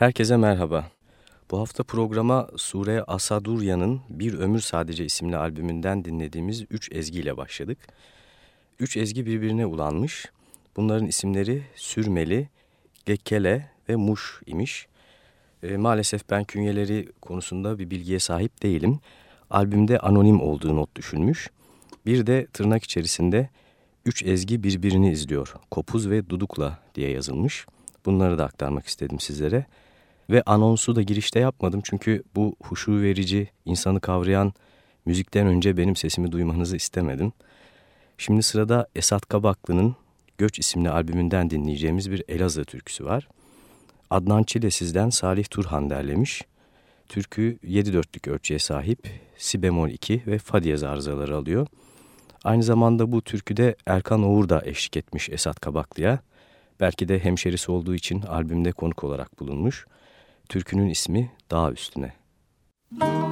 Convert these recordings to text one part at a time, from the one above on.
Herkese merhaba. Bu hafta programa Sure Asadurya'nın Bir Ömür Sadece isimli albümünden dinlediğimiz üç ezgiyle başladık. Üç ezgi birbirine ulanmış. Bunların isimleri Sürmeli, Gekkele ve Muş imiş. E, maalesef ben künyeleri konusunda bir bilgiye sahip değilim. Albümde anonim olduğu not düşülmüş. Bir de tırnak içerisinde üç ezgi birbirini izliyor. Kopuz ve Dudukla diye yazılmış. Bunları da aktarmak istedim sizlere. Ve anonsu da girişte yapmadım çünkü bu huşu verici, insanı kavrayan müzikten önce benim sesimi duymanızı istemedim. Şimdi sırada Esat Kabaklı'nın Göç isimli albümünden dinleyeceğimiz bir Elazığ türküsü var. Adnan Çilesiz'den Salih Turhan derlemiş. Türkü 7 dörtlük ölçüye sahip, si bemol 2 ve fa diyez arızaları alıyor. Aynı zamanda bu türküde Erkan Oğur da eşlik etmiş Esat Kabaklı'ya. Belki de hemşerisi olduğu için albümde konuk olarak bulunmuş. Türkünün ismi Dağ Üstüne. Müzik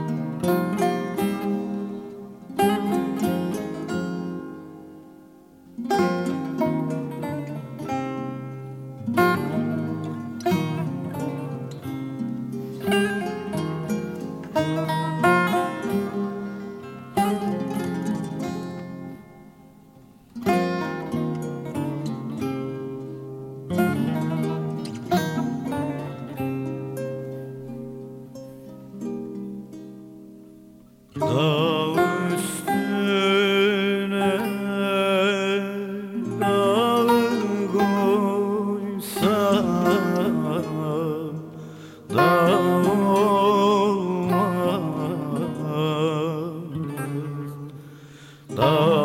love.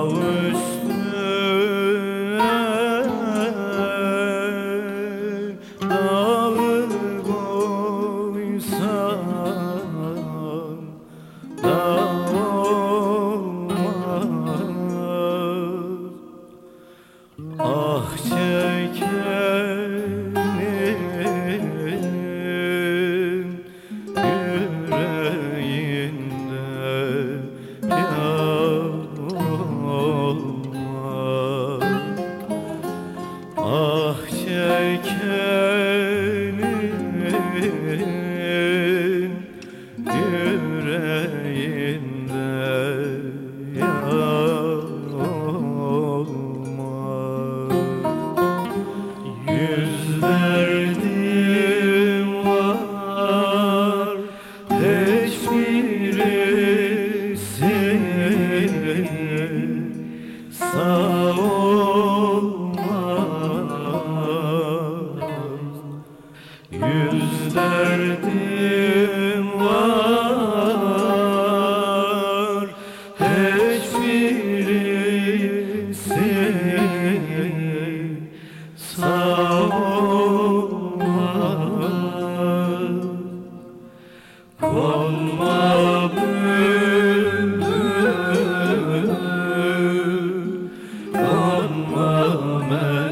Amen.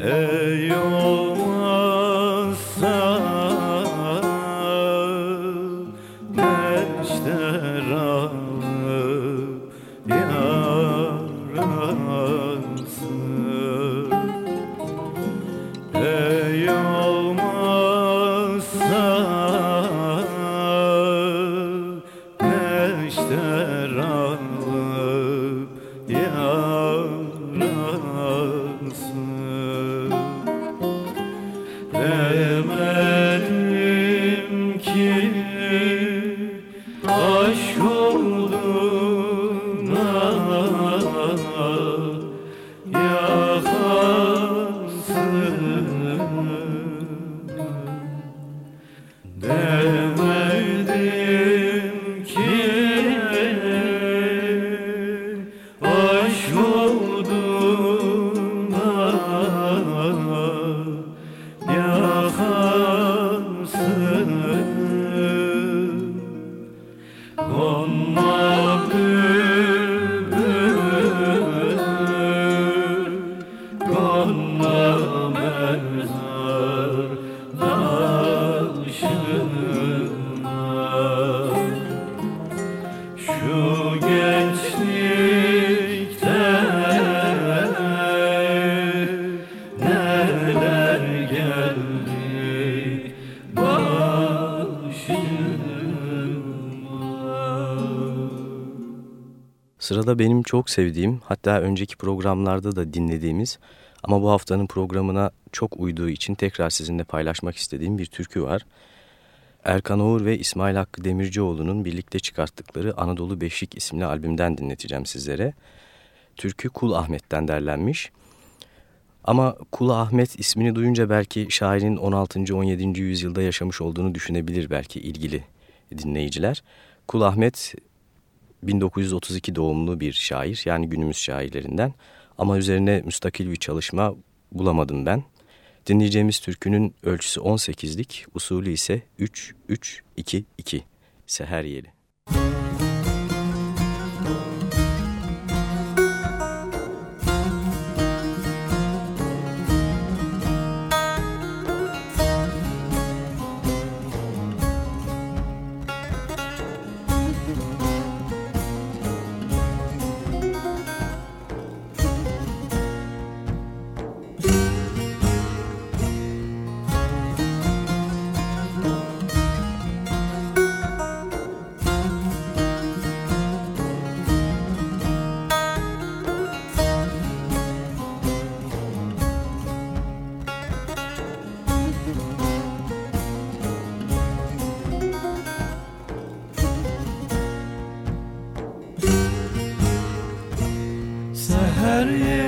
Ey Sırada benim çok sevdiğim hatta önceki programlarda da dinlediğimiz ama bu haftanın programına çok uyduğu için tekrar sizinle paylaşmak istediğim bir türkü var. Erkan Oğur ve İsmail Hakkı Demircioğlu'nun birlikte çıkarttıkları Anadolu Beşik isimli albümden dinleteceğim sizlere. Türkü Kul Ahmet'ten derlenmiş. Ama Kul Ahmet ismini duyunca belki şairin 16. 17. yüzyılda yaşamış olduğunu düşünebilir belki ilgili dinleyiciler. Kul Ahmet 1932 doğumlu bir şair yani günümüz şairlerinden ama üzerine müstakil bir çalışma bulamadım ben. Dinleyeceğimiz türkünün ölçüsü 18'lik, usulü ise 3-3-2-2, seher yeli. yeah.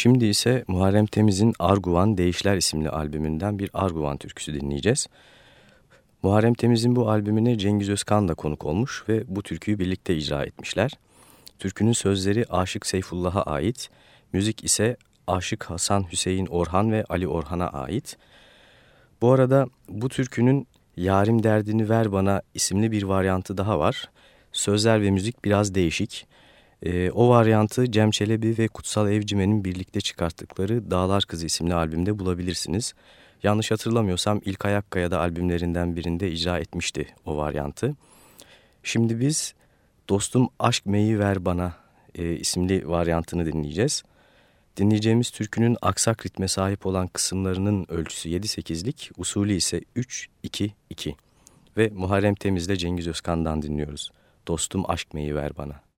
Şimdi ise Muharrem Temiz'in Arguvan Değişler isimli albümünden bir Arguvan türküsü dinleyeceğiz. Muharrem Temiz'in bu albümüne Cengiz Özkan da konuk olmuş ve bu türküyü birlikte icra etmişler. Türkünün sözleri Aşık Seyfullah'a ait, müzik ise Aşık Hasan Hüseyin Orhan ve Ali Orhan'a ait. Bu arada bu türkünün Yarim Derdini Ver Bana isimli bir varyantı daha var. Sözler ve müzik biraz değişik. E, o varyantı Cem Çelebi ve Kutsal Evcimen'in birlikte çıkarttıkları Dağlar Kızı isimli albümde bulabilirsiniz. Yanlış hatırlamıyorsam İlk Ayakkaya'da albümlerinden birinde icra etmişti o varyantı. Şimdi biz Dostum Aşk Meyi Ver Bana e, isimli varyantını dinleyeceğiz. Dinleyeceğimiz türkünün aksak ritme sahip olan kısımlarının ölçüsü 7-8'lik, usulü ise 3-2-2 ve Muharrem Temiz'le Cengiz Özkan'dan dinliyoruz. Dostum Aşk Meyi Ver Bana.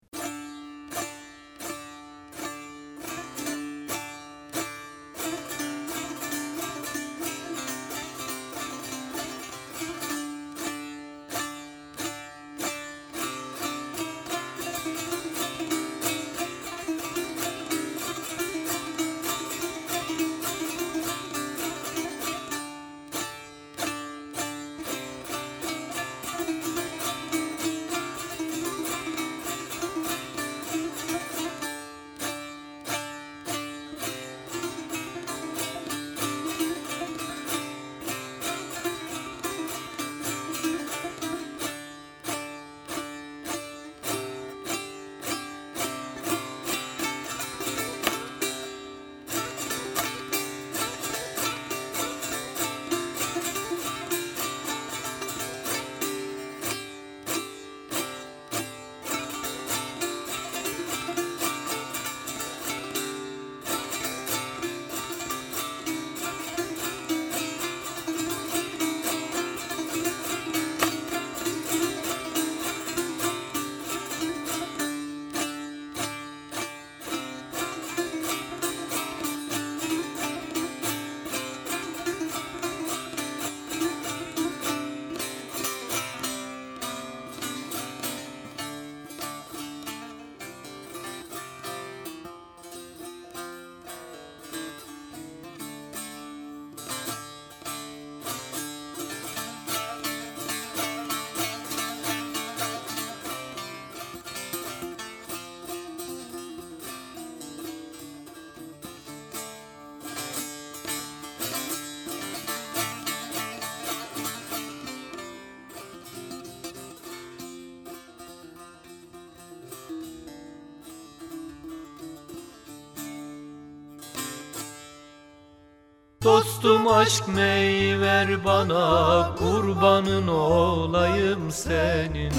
Dostum aşk meyver bana kurbanın olayım senin.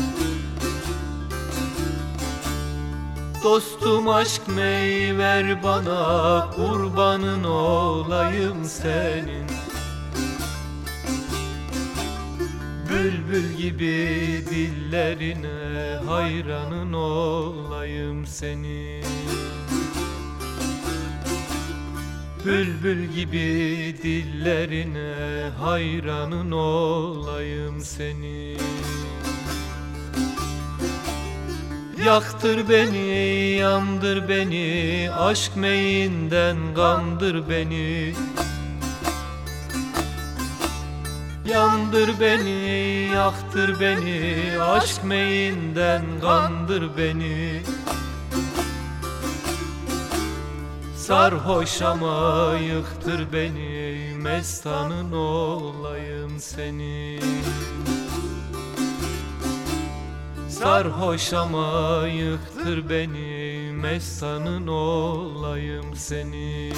Dostum aşk meyver bana kurbanın olayım senin. Bülbül gibi dillerine hayranın olayım senin Bülbül gibi dillerine hayranın olayım senin Yaktır beni, yandır beni, aşk meyinden gandır beni. Yandır beni, yaktır beni, aşk meyinden gandır beni Sarhoş ama yıktır beni, mestanın olayım senin Sarhoş ama yıktır beni, mestanın olayım senin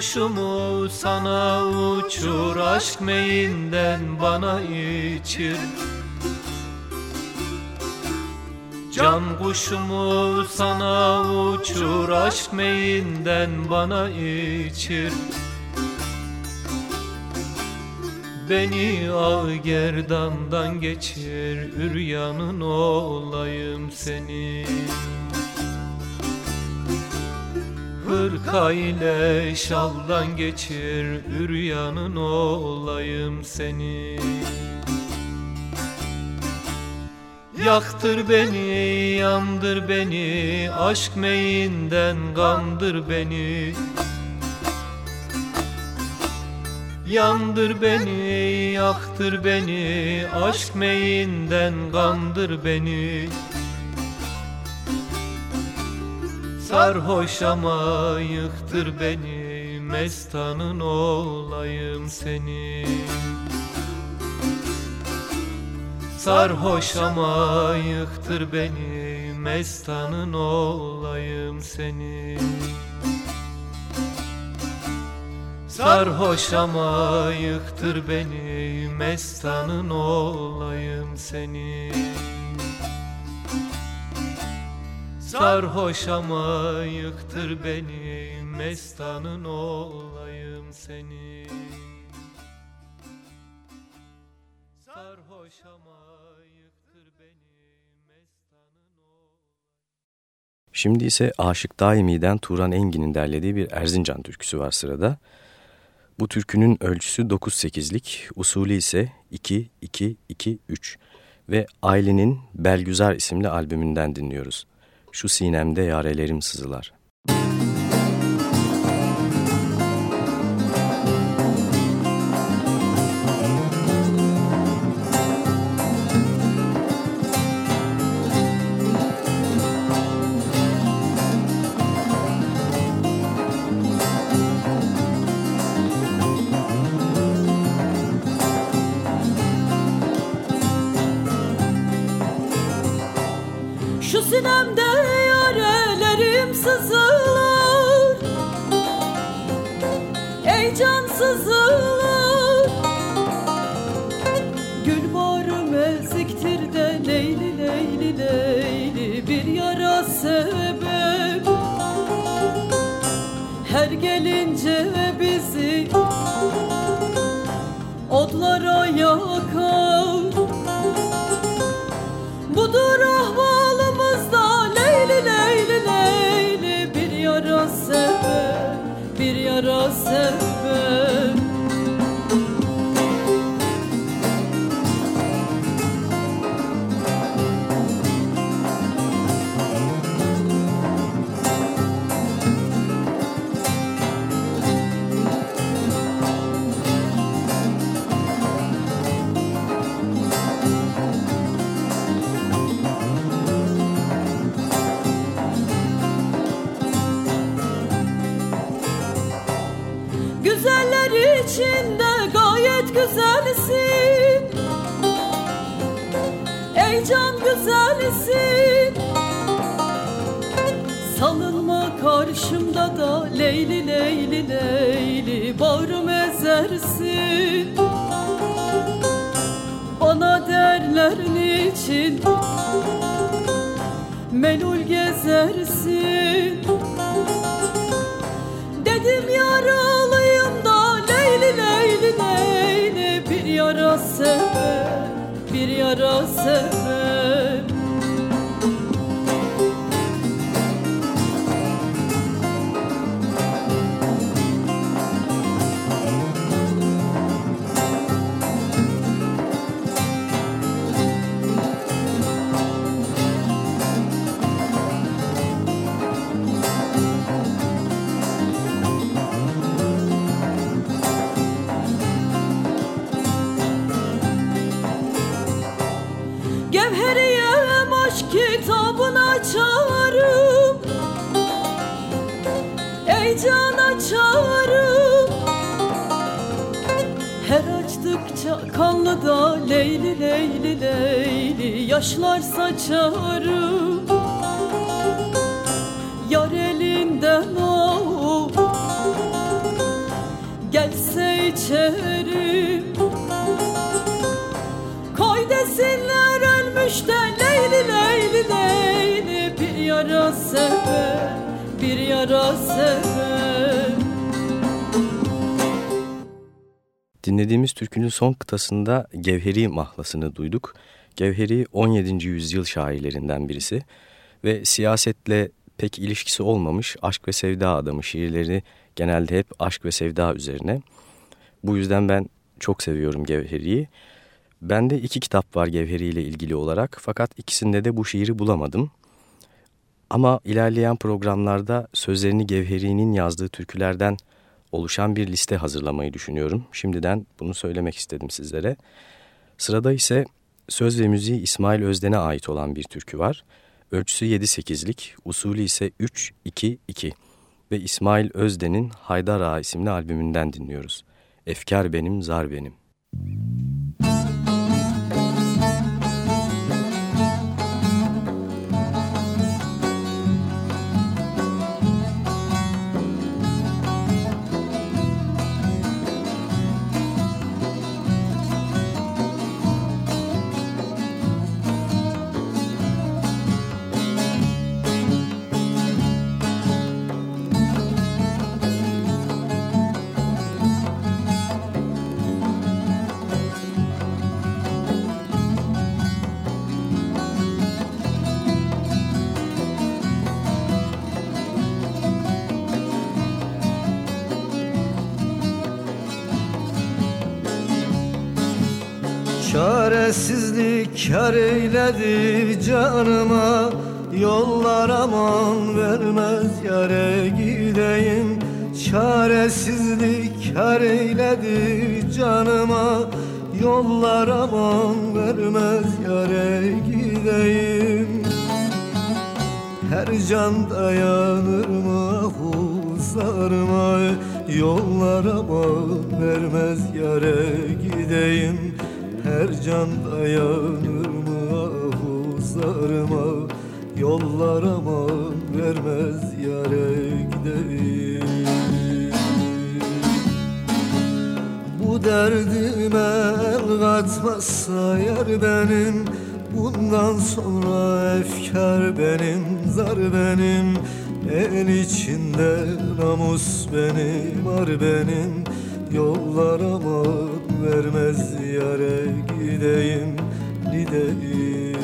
kuşumu sana uçur Aşk meyinden bana içir. Can kuşumu sana uçur Aşk meyinden bana içir. Beni ağ gerdandan geçir Üryanın olayım senin Hırka ile şaldan geçir Üryanın olayım seni. Yaktır beni, yandır beni Aşk meyinden gandır beni. Yandır beni, yaktır beni Aşk meyinden gandır beni Sarhoş ama yıktır beni Mestanın olayım seni. Sarhoş ama yıktır beni Mestanın olayım seni. Sarhoş ama yıktır beni Mestanın olayım seni Sarhoş ama yıktır beni Mestanın olayım seni Sarhoş ama yıktır beni Mestanın olayım Şimdi ise Aşık Daimi'den Turan Engin'in derlediği bir Erzincan türküsü var sırada. Bu türkünün ölçüsü 9-8'lik, usulü ise 2-2-2-3 ve Aylin'in Belgüzar isimli albümünden dinliyoruz. Şu sinemde yarelerim sızılar. Şu sinemde gelince bizi Odlara yakar Budur ahvalımızda leyli leyli leyli Bir yara sebep, bir yara sebep Leyli Bağrım ezersin Bana derler niçin Melul gezersin Dedim yaralıyım da Leyli Leyli Leyli Bir yara sever Bir yara sever kanlı da Leyli Leyli Leyli Yaşlar saçarım Yar elinden o Gelse içerim. Koy desinler ölmüş de Leyli Leyli Leyli. Bir yara sever Bir yara sever Dinlediğimiz türkünün son kıtasında Gevheri mahlasını duyduk. Gevheri 17. yüzyıl şairlerinden birisi ve siyasetle pek ilişkisi olmamış aşk ve sevda adamı şiirleri genelde hep aşk ve sevda üzerine. Bu yüzden ben çok seviyorum Gevheri'yi. Bende iki kitap var Gevheri ile ilgili olarak fakat ikisinde de bu şiiri bulamadım. Ama ilerleyen programlarda sözlerini Gevheri'nin yazdığı türkülerden oluşan bir liste hazırlamayı düşünüyorum. Şimdiden bunu söylemek istedim sizlere. Sırada ise söz ve müziği İsmail Özden'e ait olan bir türkü var. Ölçüsü 7-8'lik, usulü ise 3-2-2 ve İsmail Özden'in Haydar Ağa isimli albümünden dinliyoruz. Efkar benim, zar benim. Çaresizlik kar eyledi canıma Yollar aman vermez yare gideyim. Çaresizlik kar eyledi canıma Yollar aman vermez yare gideyim. Her can dayanır mı huzarıma Yollar aman vermez yare gideyim her can dayanır mı ahuzarıma Yollar aman vermez yare gideyim Bu derdime el katmazsa yar benim Bundan sonra efkar benim, zar benim. El içinde namus benim, ar benim Yollar aman vermez yare gideyim gideyim.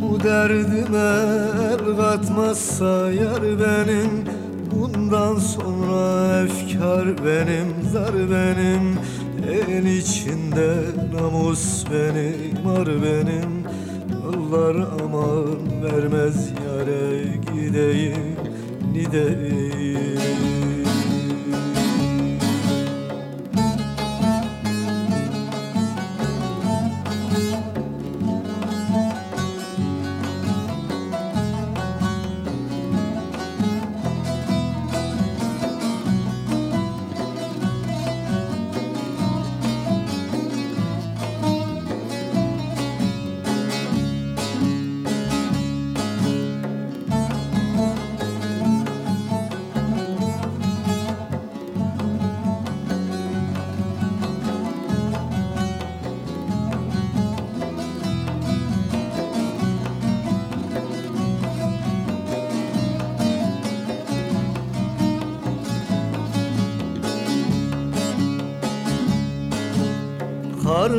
Bu derdime el katmazsa yar benim Bundan sonra efkar benim, zar benim. El içinde namus benim, ar benim. Allah aman vermez yare gideyim gideyim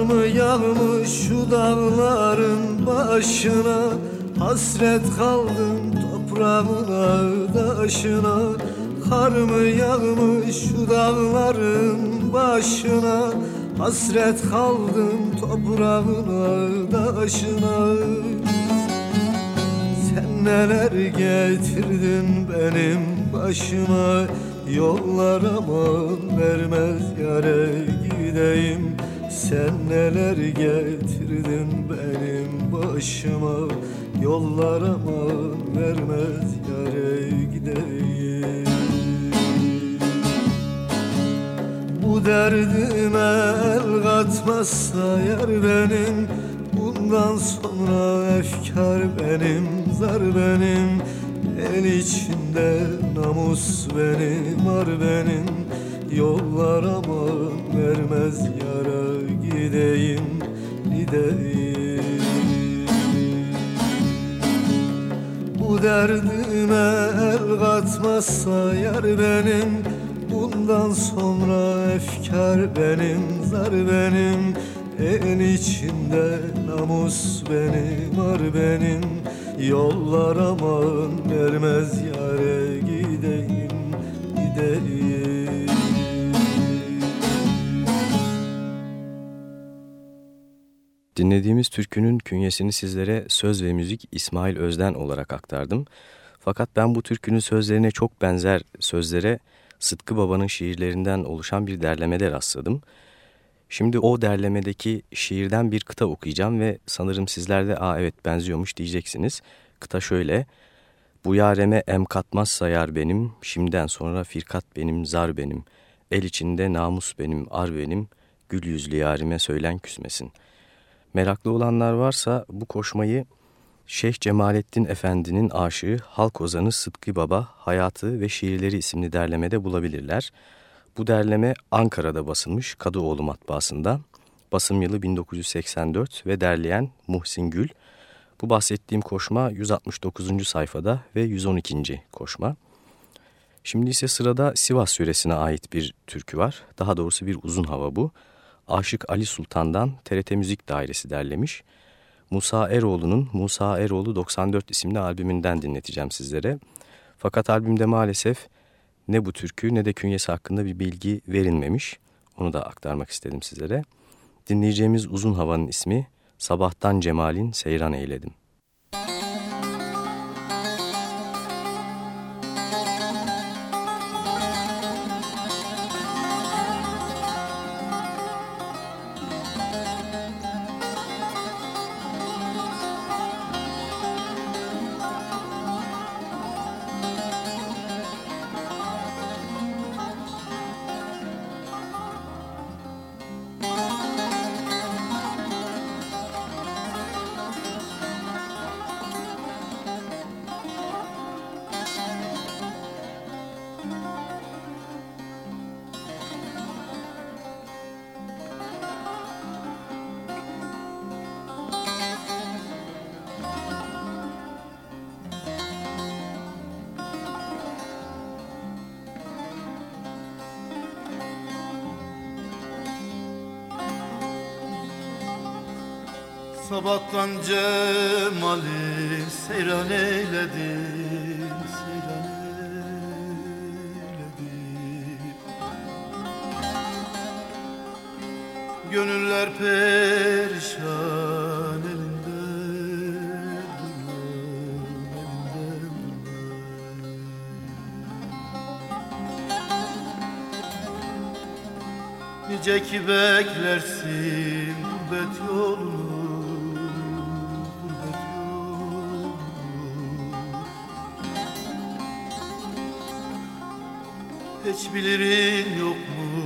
mı yağmış şu dağların başına Hasret kaldım toprağına taşına Kar mı yağmış şu dağların başına Hasret kaldım toprağına taşına Sen neler getirdin benim başıma? Yollar aman vermez yare gideyim Sen neler getirdin benim başıma? Yollar aman vermez yare gideyim? Bu derdime el katmazsa yar benim. Bundan sonra efkar benim, zar benim. El içinde namus benim, ar benim Yollar aman vermez yara gideyim, gideyim. Bu derdime el katmazsa yar benim Bundan sonra efkar benim, zar benim. En içinde namus benim, ar benim. Yollar aman vermez yare Dinlediğimiz türkünün künyesini sizlere söz ve müzik İsmail Özden olarak aktardım. Fakat ben bu türkünün sözlerine çok benzer sözlere Sıtkı Baba'nın şiirlerinden oluşan bir derlemede rastladım. Şimdi o derlemedeki şiirden bir kıta okuyacağım ve sanırım sizler de ''Aa evet benziyormuş'' diyeceksiniz. Kıta şöyle, ''Bu yareme em katmazsa yar benim, şimdiden sonra firkat benim, zar benim, el içinde namus benim, ar benim, gül yüzlü yarime söylen küsmesin.'' Meraklı olanlar varsa bu koşmayı Şeyh Cemalettin Efendi'nin aşığı halk ozanı Sıtkı Baba Hayatı ve Şiirleri isimli derlemede bulabilirler. Bu derleme Ankara'da basılmış Kadıoğlu matbaasında. Basım yılı 1984 ve derleyen Muhsin Gül. Bu bahsettiğim koşma 169. sayfada ve 112. koşma. Şimdi ise sırada Sivas yöresine ait bir türkü var. Daha doğrusu bir uzun hava bu. Aşık Ali Sultan'dan TRT Müzik Dairesi derlemiş. Musa Eroğlu'nun Musa Eroğlu 94 isimli albümünden dinleteceğim sizlere. Fakat albümde maalesef ne bu türkü ne de künyesi hakkında bir bilgi verilmemiş. Onu da aktarmak istedim sizlere. Dinleyeceğimiz uzun havanın ismi Sabahtan Cemal'in Seyran Eyledim. Durmam Nice ki beklersin gurbet yolunu. Hiç bilirin yok mu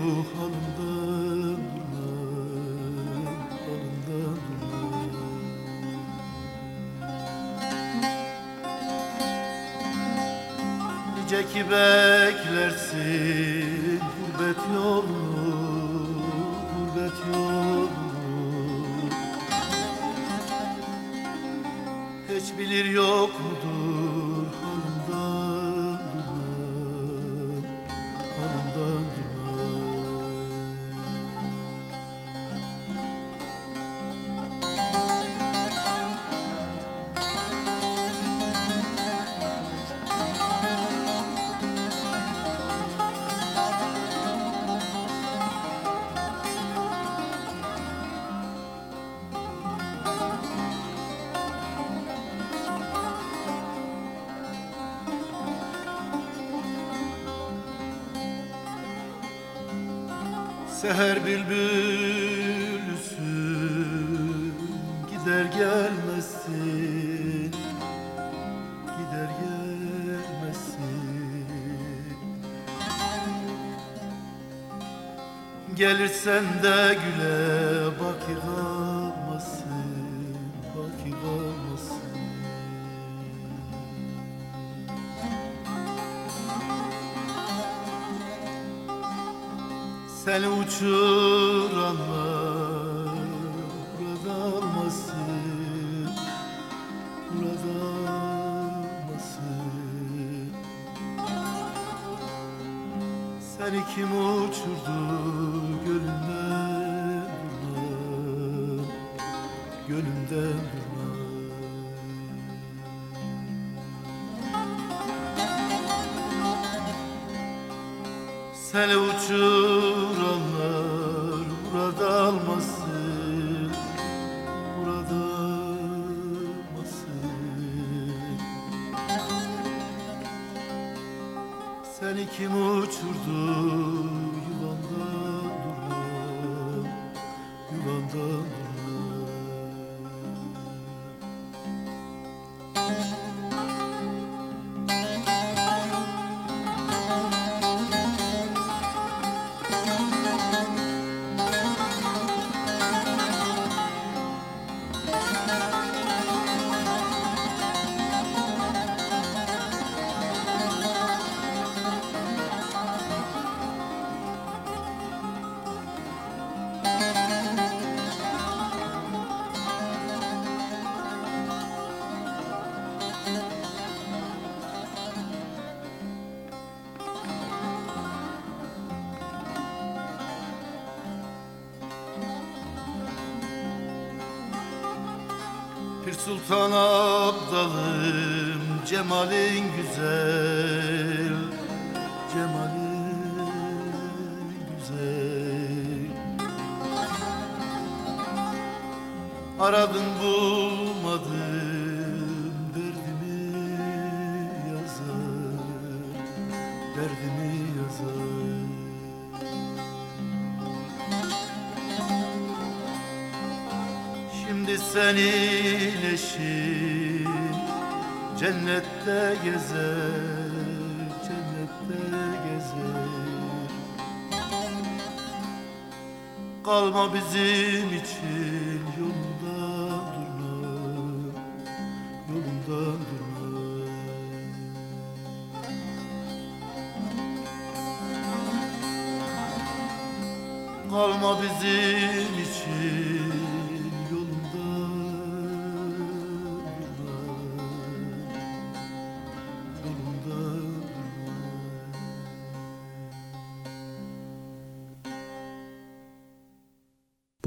Gelirsen de güle baki kalmasın Baki kalmasın Seni uçuranlar burada olmasın Burada olmasın Seni kim uçurdu Durma Seni uçuranlar Sultan Abdalım Cemalin güzel. Cemalin güzel. Aradın bulmadın Derdimi yazar. Derdimi yazar. Şimdi senin eşin cennette gezer, cennette gezer. Kalma bizim için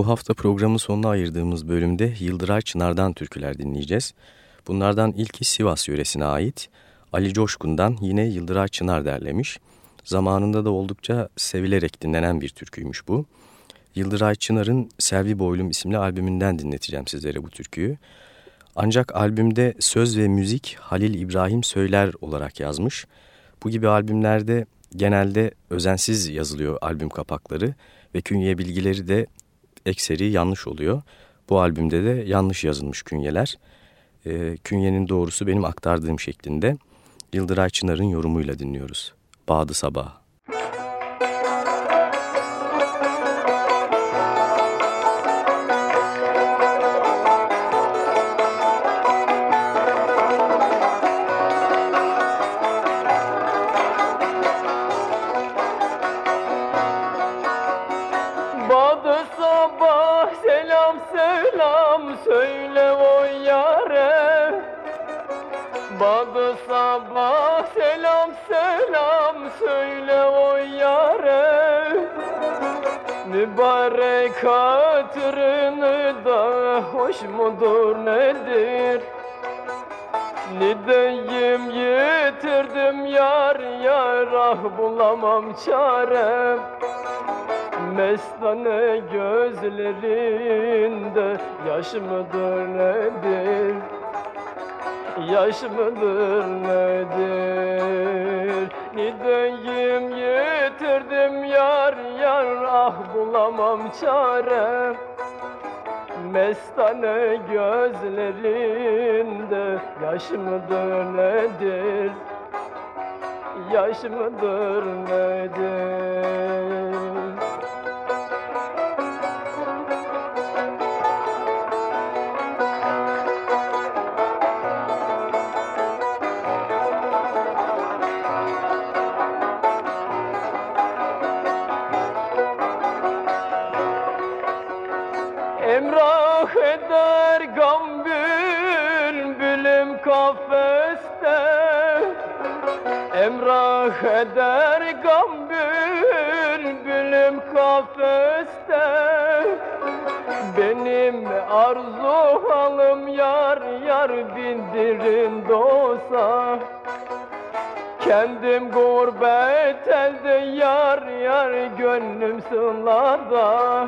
Bu hafta programın sonuna ayırdığımız bölümde Yıldıray Çınar'dan türküler dinleyeceğiz. Bunlardan ilki Sivas yöresine ait. Ali Coşkun'dan yine Yıldıray Çınar derlemiş. Zamanında da oldukça sevilerek dinlenen bir türküymüş bu. Yıldıray Çınar'ın Selvi Boylum isimli albümünden dinleteceğim sizlere bu türküyü. Ancak albümde söz ve müzik Halil İbrahim Söyler olarak yazmış. Bu gibi albümlerde genelde özensiz yazılıyor albüm kapakları ve künye bilgileri de ekseri yanlış oluyor. Bu albümde de yanlış yazılmış künyeler. E, künyenin doğrusu benim aktardığım şeklinde Yıldıray Çınar'ın yorumuyla dinliyoruz. Bağdı Sabah. Hoş mudur nedir? Ne diyeyim yitirdim yar yar ah bulamam çare Mestane gözlerinde yaş mıdır nedir? yaş mıdır nedir? Nideyim yitirdim yar yar ah bulamam çare Mestane gözlerinde yaş mıdır nedir? Yaş mıdır nedir Emrah eder gam bülbülüm kafeste. Benim arzu halım yar yar bindirin dosa. Kendim gurbet elde yar yar gönlüm sınlarda.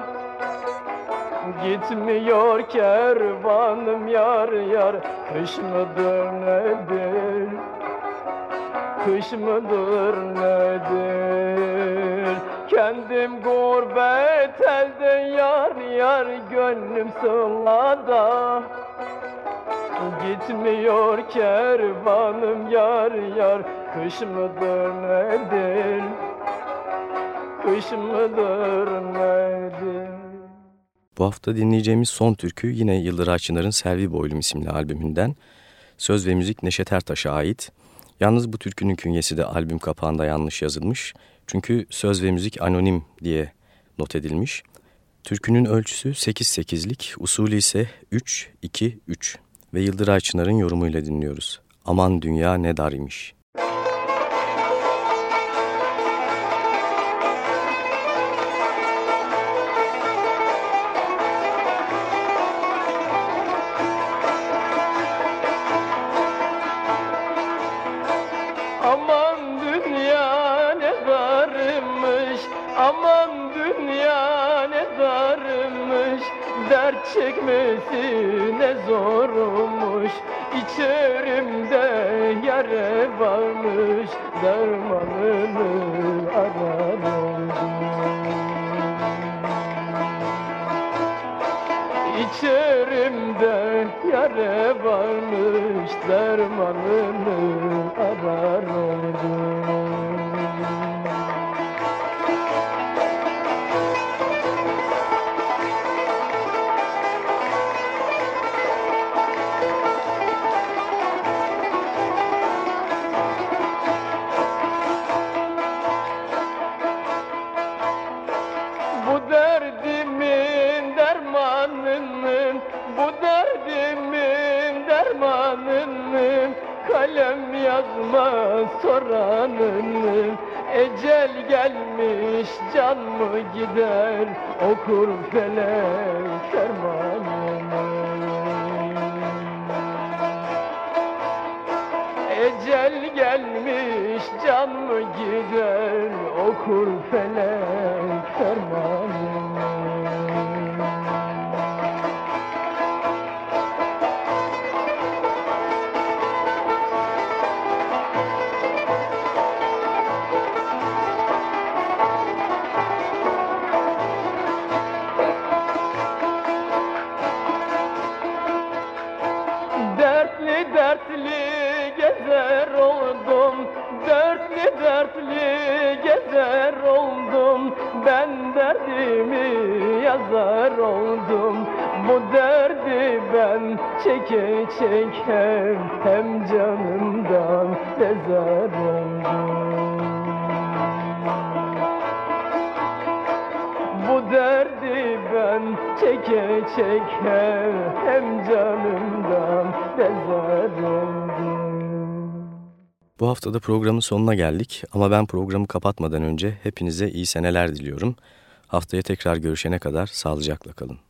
Gitmiyor kervanım yar yar Kış mıdır nedir Kış mıdır nedir? Kendim gurbet elde yar yar Gönlüm sığlada Gitmiyor kervanım yar yar. Kış mıdır nedir? Kış mıdır nedir? Bu hafta dinleyeceğimiz son türkü yine Yıldıray Çınar'ın Selvi Boylum isimli albümünden. Söz ve müzik Neşet Ertaş'a ait. Yalnız bu türkünün künyesi de albüm kapağında yanlış yazılmış. Çünkü söz ve müzik anonim diye not edilmiş. Türkünün ölçüsü 8-8'lik, usulü ise 3-2-3 ve Yıldıray Çınar'ın yorumuyla dinliyoruz. Aman dünya ne dar. Dermanını ararım. İçerimde yare varmış dermanını arar derdimin dermanını Bu derdimin dermanını Kalem yazmaz soranını Ecel gelmiş can mı gider Okur felek fermanını Ecel gelmiş can mı gider okur felek çeke çeke Hem canımdan bezar Bu derdi ben çeke çeke hem canımdan bezar. Bu haftada programın sonuna geldik ama ben programı kapatmadan önce hepinize iyi seneler diliyorum. Haftaya tekrar görüşene kadar sağlıcakla kalın.